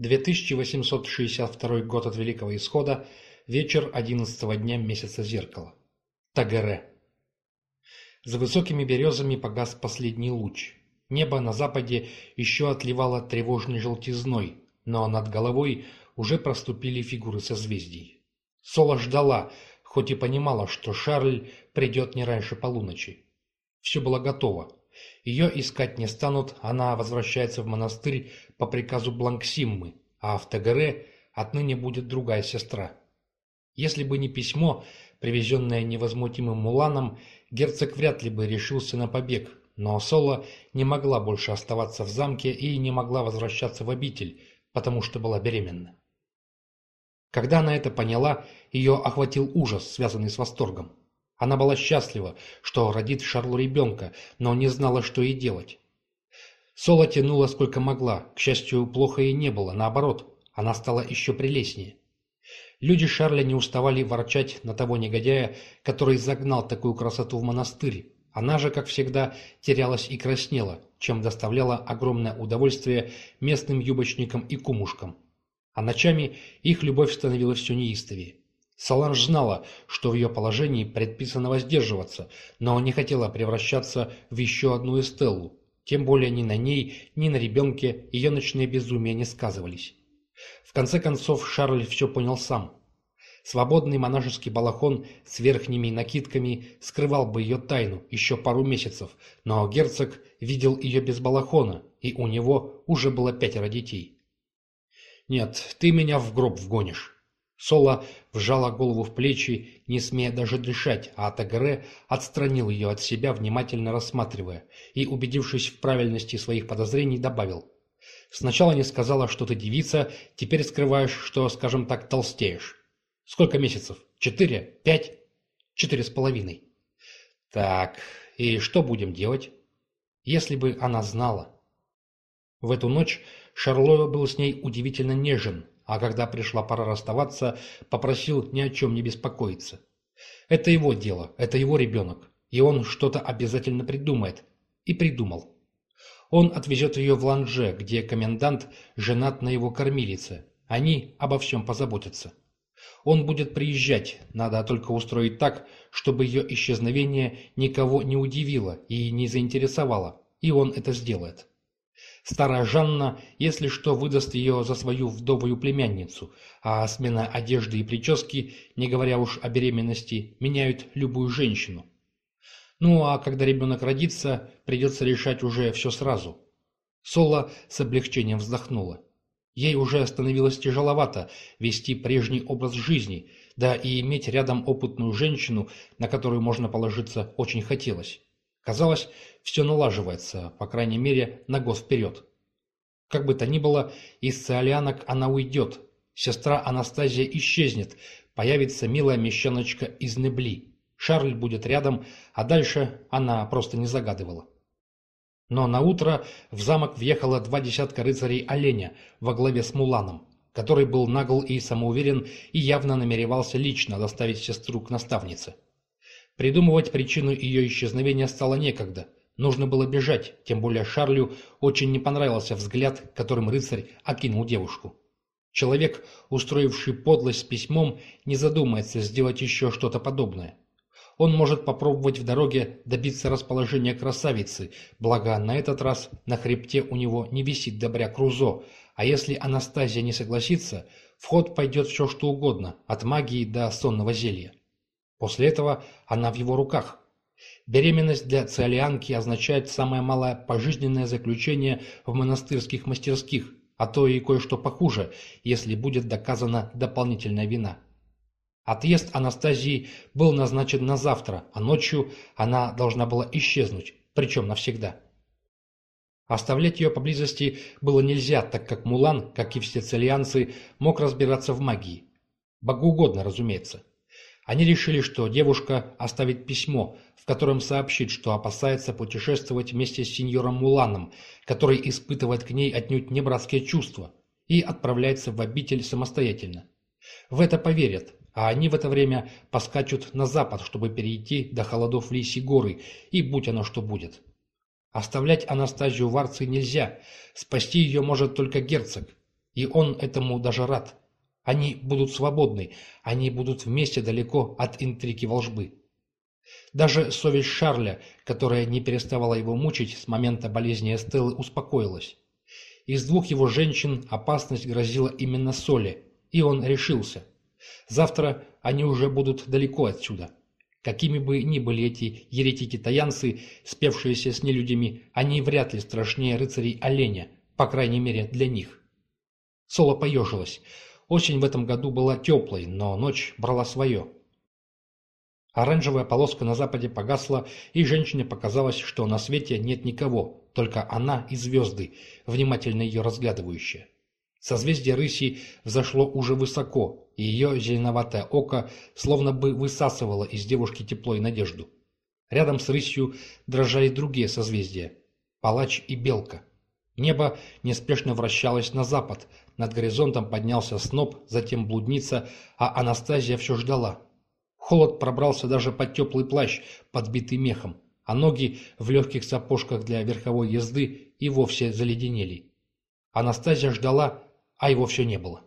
2862 год от Великого Исхода, вечер одиннадцатого дня месяца зеркала. Тагере. За высокими березами погас последний луч. Небо на западе еще отливало тревожной желтизной, но над головой уже проступили фигуры созвездий. Сола ждала, хоть и понимала, что Шарль придет не раньше полуночи. Все было готово. Ее искать не станут, она возвращается в монастырь по приказу Бланксиммы, а в Тагаре отныне будет другая сестра. Если бы не письмо, привезенное невозмутимым Муланом, герцог вряд ли бы решился на побег, но Соло не могла больше оставаться в замке и не могла возвращаться в обитель, потому что была беременна. Когда она это поняла, ее охватил ужас, связанный с восторгом. Она была счастлива, что родит Шарлу ребенка, но не знала, что ей делать. Соло тянула сколько могла, к счастью, плохо и не было, наоборот, она стала еще прелестнее. Люди Шарля не уставали ворчать на того негодяя, который загнал такую красоту в монастырь. Она же, как всегда, терялась и краснела, чем доставляла огромное удовольствие местным юбочникам и кумушкам. А ночами их любовь становилась все неистовее. Саланж знала, что в ее положении предписано воздерживаться, но не хотела превращаться в еще одну Эстеллу. Тем более ни на ней, ни на ребенке ее ночные безумия не сказывались. В конце концов Шарль все понял сам. Свободный монашеский балахон с верхними накидками скрывал бы ее тайну еще пару месяцев, но герцог видел ее без балахона, и у него уже было пятеро детей. «Нет, ты меня в гроб вгонишь». Соло вжала голову в плечи, не смея даже дышать, а Тагре отстранил ее от себя, внимательно рассматривая, и, убедившись в правильности своих подозрений, добавил. «Сначала не сказала, что ты девица, теперь скрываешь, что, скажем так, толстеешь. Сколько месяцев? Четыре? Пять? Четыре с половиной. Так, и что будем делать? Если бы она знала». В эту ночь Шарлоя был с ней удивительно нежен, а когда пришла пора расставаться, попросил ни о чем не беспокоиться. Это его дело, это его ребенок, и он что-то обязательно придумает. И придумал. Он отвезет ее в Ланже, где комендант женат на его кормилице. Они обо всем позаботятся. Он будет приезжать, надо только устроить так, чтобы ее исчезновение никого не удивило и не заинтересовало, и он это сделает. Старая Жанна, если что, выдаст ее за свою вдовую племянницу, а смена одежды и прически, не говоря уж о беременности, меняют любую женщину. Ну а когда ребенок родится, придется решать уже все сразу. Соло с облегчением вздохнула. Ей уже становилось тяжеловато вести прежний образ жизни, да и иметь рядом опытную женщину, на которую можно положиться, очень хотелось. Казалось, все налаживается, по крайней мере, на год вперед. Как бы то ни было, из циолианок она уйдет. Сестра Анастазия исчезнет, появится милая мещаночка из Небли. Шарль будет рядом, а дальше она просто не загадывала. Но на утро в замок въехало два десятка рыцарей оленя во главе с Муланом, который был нагл и самоуверен и явно намеревался лично доставить сестру к наставнице. Придумывать причину ее исчезновения стало некогда. Нужно было бежать, тем более Шарлю очень не понравился взгляд, которым рыцарь окинул девушку. Человек, устроивший подлость с письмом, не задумается сделать еще что-то подобное. Он может попробовать в дороге добиться расположения красавицы, благо на этот раз на хребте у него не висит добряк Рузо, а если Анастазия не согласится, в ход пойдет все что угодно, от магии до сонного зелья. После этого она в его руках. Беременность для циолианки означает самое малое пожизненное заключение в монастырских мастерских, а то и кое-что похуже, если будет доказана дополнительная вина. Отъезд Анастазии был назначен на завтра, а ночью она должна была исчезнуть, причем навсегда. Оставлять ее поблизости было нельзя, так как Мулан, как и все целианцы, мог разбираться в магии. Богоугодно, разумеется. Они решили, что девушка оставит письмо, в котором сообщит, что опасается путешествовать вместе с сеньором Муланом, который испытывает к ней отнюдь не братские чувства, и отправляется в обитель самостоятельно. В это поверят, а они в это время поскачут на запад, чтобы перейти до холодов Лисьей горы, и будь оно что будет. Оставлять Анастазию в Арции нельзя, спасти ее может только герцог. И он этому даже рад. Они будут свободны, они будут вместе далеко от интриги волжбы. Даже совесть Шарля, которая не переставала его мучить с момента болезни Эстеллы, успокоилась. Из двух его женщин опасность грозила именно Соле, и он решился. Завтра они уже будут далеко отсюда. Какими бы ни были эти еретики-таянцы, спевшиеся с нелюдями, они вряд ли страшнее рыцарей оленя, по крайней мере для них. Соло поежилась. Осень в этом году была теплой, но ночь брала свое. Оранжевая полоска на западе погасла, и женщине показалось, что на свете нет никого, только она и звезды, внимательно ее разглядывающие. Созвездие рыси взошло уже высоко, и ее зеленоватое око словно бы высасывало из девушки тепло и надежду. Рядом с рысью дрожали другие созвездия – палач и белка. Небо неспешно вращалось на запад, над горизонтом поднялся сноп, затем блудница, а Анастазия все ждала. Холод пробрался даже под теплый плащ, подбитый мехом, а ноги в легких сапожках для верховой езды и вовсе заледенели. Анастазия ждала, а его все не было.